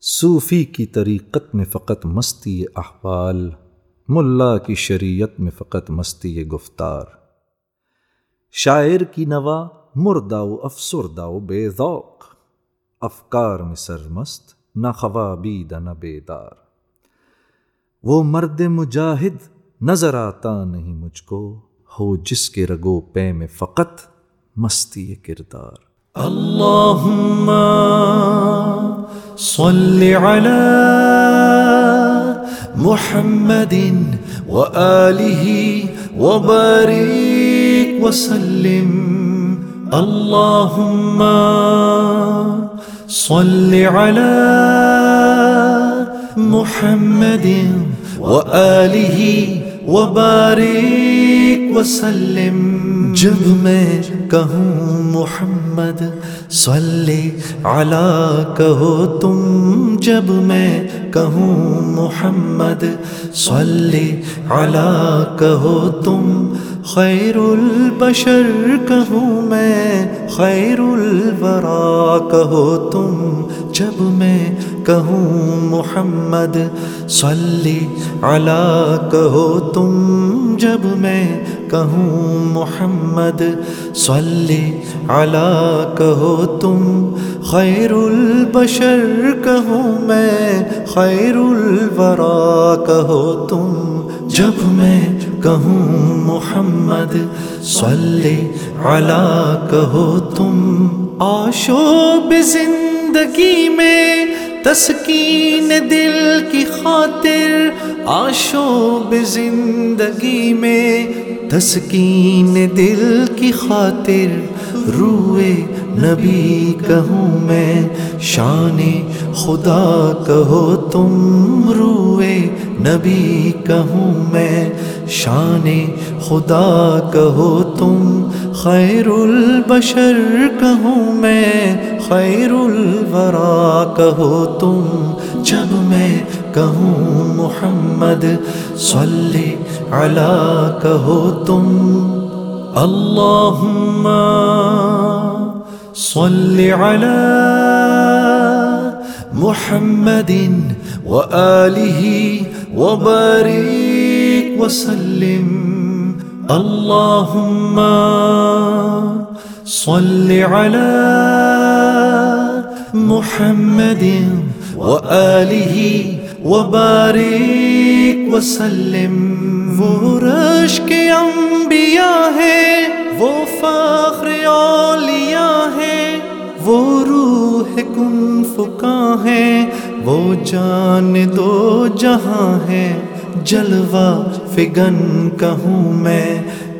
صوفی کی طریقت میں فقط مستی احوال، ملا کی شریعت میں فقط مستی گفتار۔ شاعر کی نوا، مردہ و افسردہ و بے ذوق۔ افکار میں سرمست، نہ خوابید نہ بیدار وہ مرد مجاہد، نظر آتا نہیں مجھ کو۔ ہو جس کے رگو پے میں فقط مستی کردار۔ اللهم صل على محمد وآله وبارك وسلم اللهم صل على محمد وآله وبارك وسلم۔ جب میں کہوں محمد، صلی علی کہو تم۔ جب میں کہوں محمد، صلی علی کہو تم۔ خیر البشر کہوں میں خیر الورا کہو تم۔ جب میں کہوں محمد، صلی علی کہو تم جب میں کہوں محمد، صلی علی کہو تم خیر البشر کہوں میں خیر الورا کہو تم جب میں کہوں محمد، صلی علی کہو تم آشوب زندگی میں تسکین دل کی خاطر آشوب زندگی میں تسکین دل کی خاطر روئے نبی کہوں میں شان خدا کہو تم روئے نبی کہوں میں شان خدا کہو تم خیر البشر کہوں میں خیر الورا کہو تم جب میں کہوں محمد، صلی علی کہو تم اللهم صل على محمد وآله وبارك وسلم اللهم صل على محمد وآله وبارك وسلم۔ وہ رش کے انبیاء ہے وہ فخر اولیاء ہے وہ روح کن فکا ہے وہ جان دو جہاں ہے جلوہ فگن کہوں میں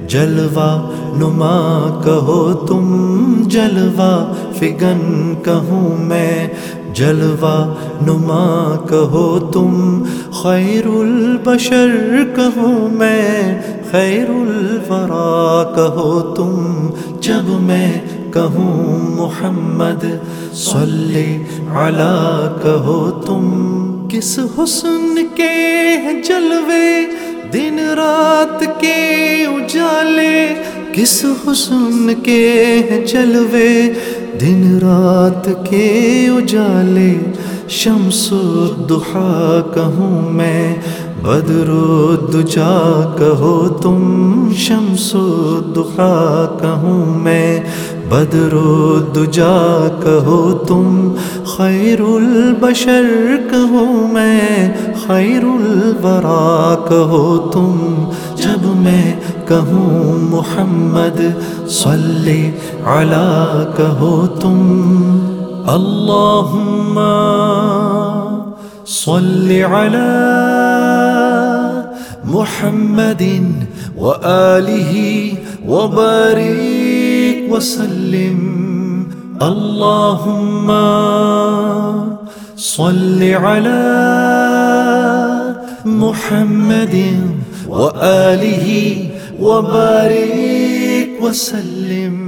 جلوہ نما کہو تم جلوہ، فگن کہوں میں جلوہ نما کہو تم خیر البشر کہوں میں خیر الورا کہو تم جب میں کہوں محمد صلی علی کہو تم کس حسن کے جلوے دن رات کے اجالے کس حسن کے جلوے دن رات کے اجالے۔ شمس دہا کہوں میں، بدر دجا کہو تم۔ شمس دہا کہوں میں، بدر دجا کہو تم۔ خیر البشر کہوں میں خیر الورا کہو تم۔ جب میں کہوں محمد، صلی علی کہو تم۔ اللہم صلی علی محمد وآلہ وبارک وسلم اللہم صلی علی محمد وآلہ وبارك وسلم.